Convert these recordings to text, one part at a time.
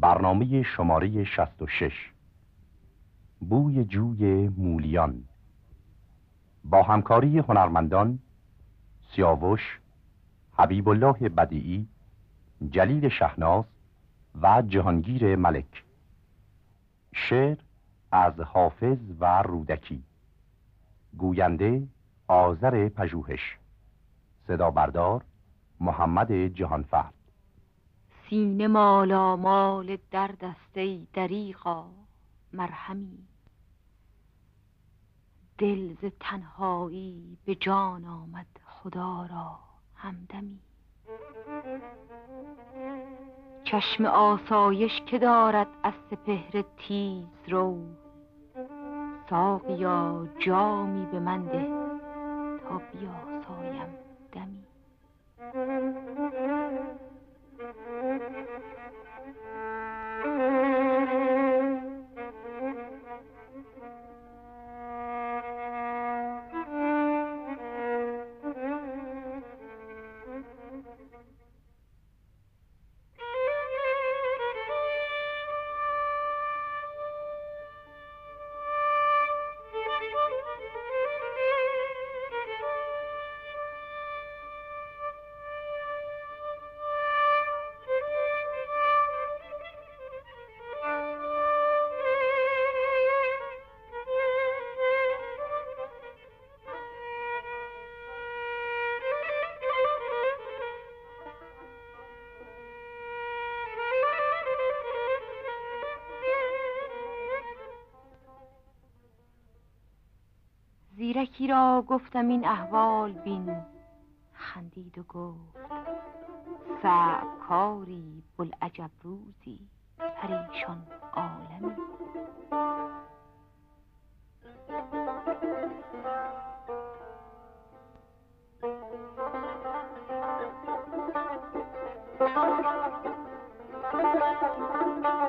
برنامه شماره 66 بوی جوی مولیان. با همکاری هنرمندان سیاوش حبیب الله بدیعی جلیل شهناز و جهانگیر ملک. شعر از حافظ و رودکی. گوینده آذر پژوهش. صدا بردار محمد جهانفرد. سینه مالا مال در دسته دریغا مرهمی. دل ز تنهایی به جان آمد خدا را همدمی. چشم آسایش که دارد از سپهر تیز رو ساقیا جامی به من ده تا بیاسایم. زیرکی را گفتم این احوال بین. خندید و گفت صعب کاری بلعجب روزی پریشان عالمی. در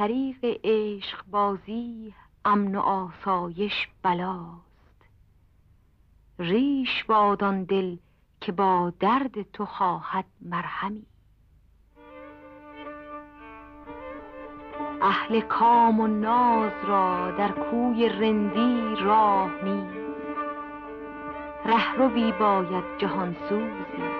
طریق عشق بازی امن و آسایش بلاست. ریش بادان دل که با درد تو خواهد مرهمی. اهل کام و ناز را در کوی رندی راه نیست رهروی باید جهان سوزی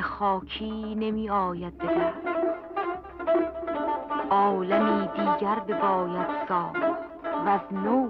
خاکی نمی آید به عالمی دیگر باید ساخت و از نو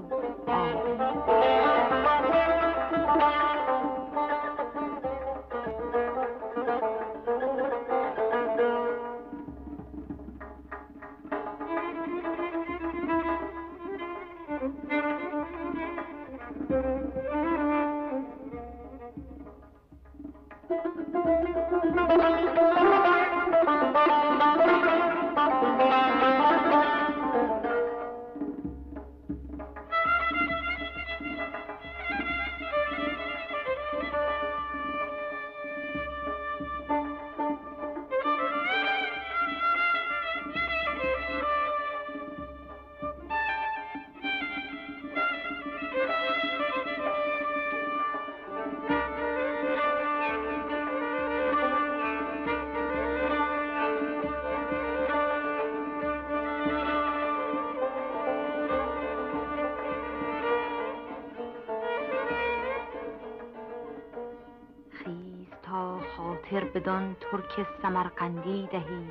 خاطر بدان ترک سمرقندی دهیم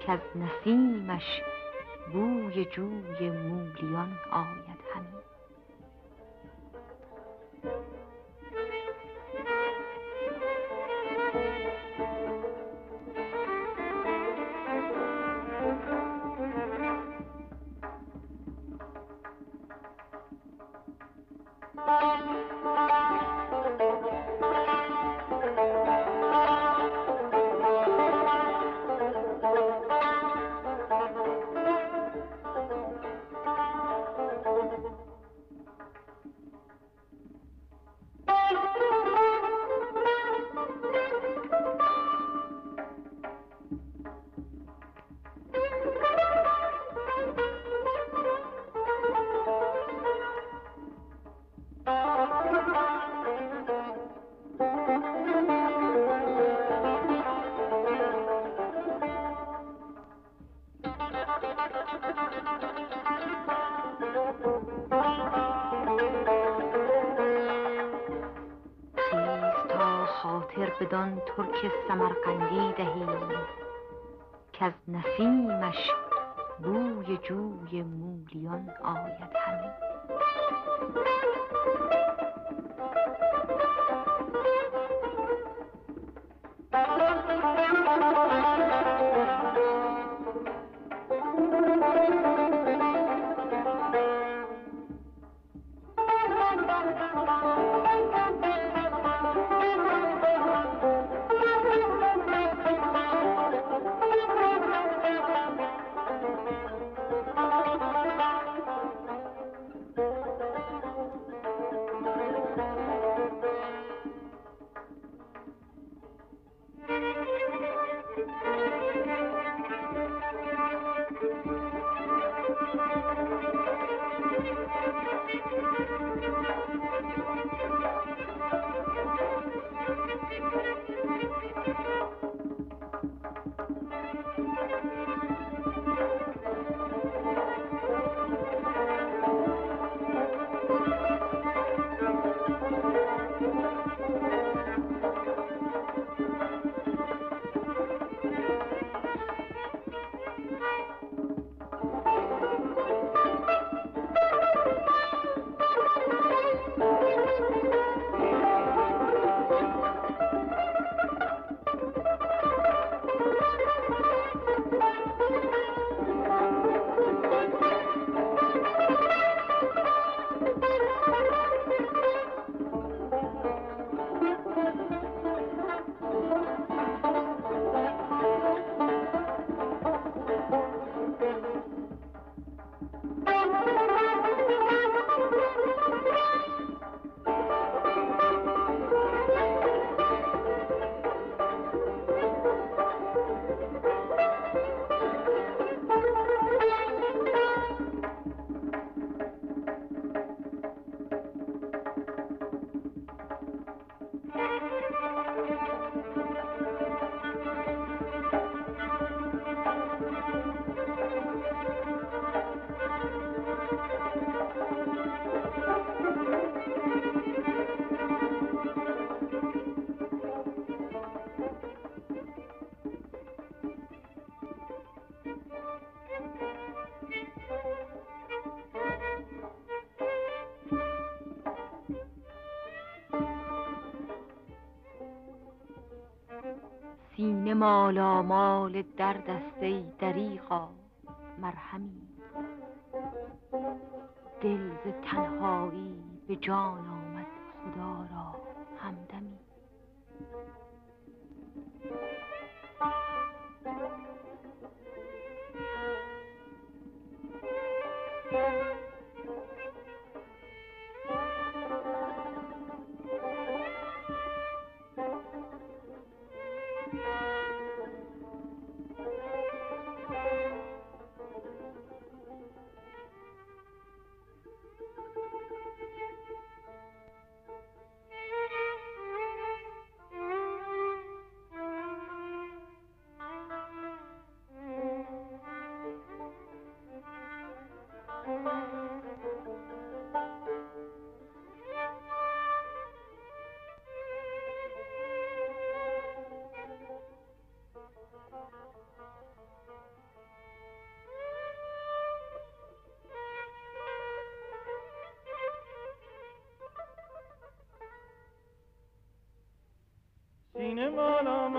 که از نسیمش بوی جوی مولیان آید. ترک سمرقندی دهیم که از نسیمش بوی جوی مولیان آید همی. سینه مال در دسته دریغا مرهمی. دل ز تنهایی به جان آمد خدا را سینه مالم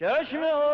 چشم آسایش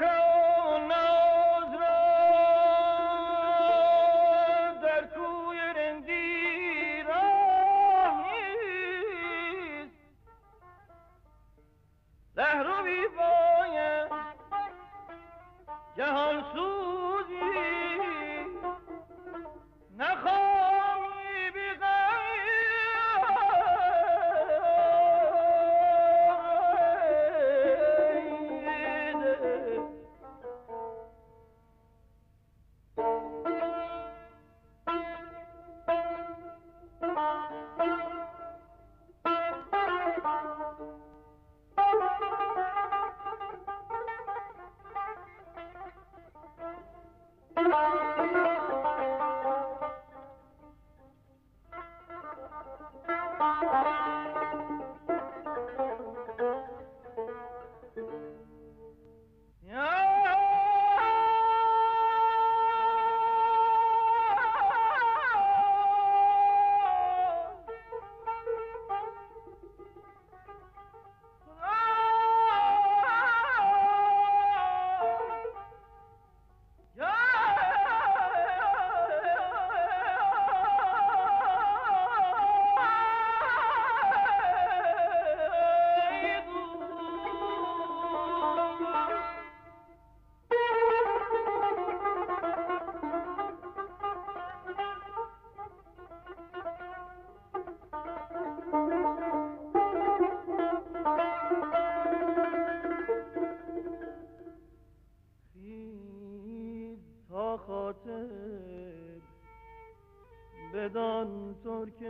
Macro!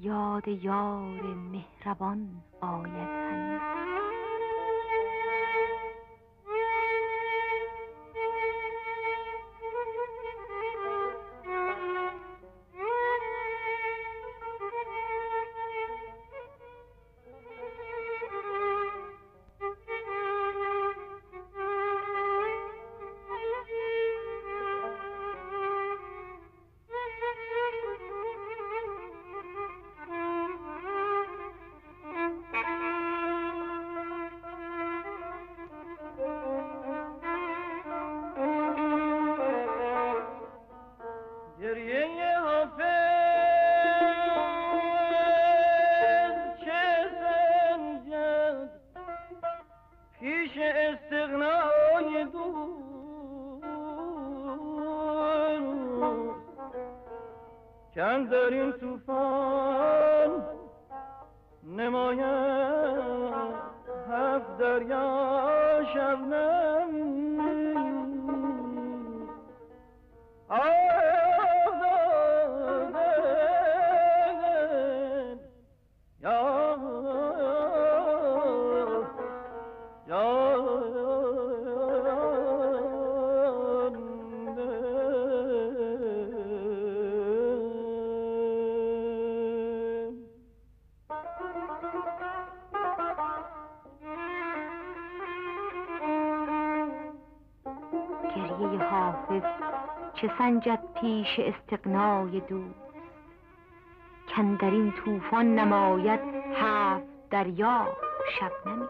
یاد یار مهربان آید. love. چه سنجد پیش استقنای دوست کن در این طوفان نماید هفت دریا شبنمی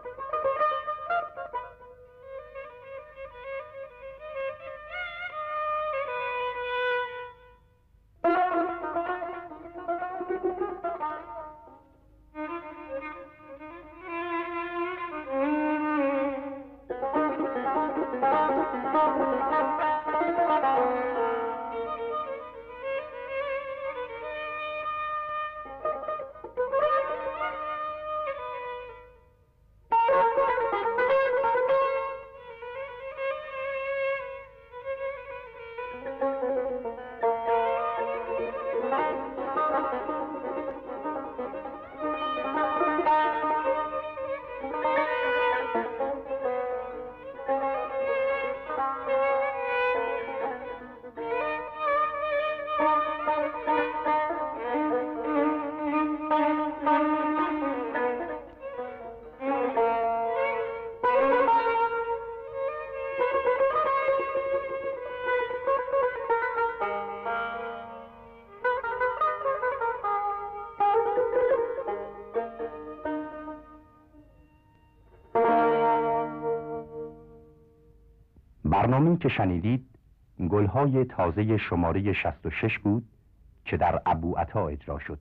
که شنیدید گلهای تازه شماره 66 بود که در ابو عطا اجرا شد.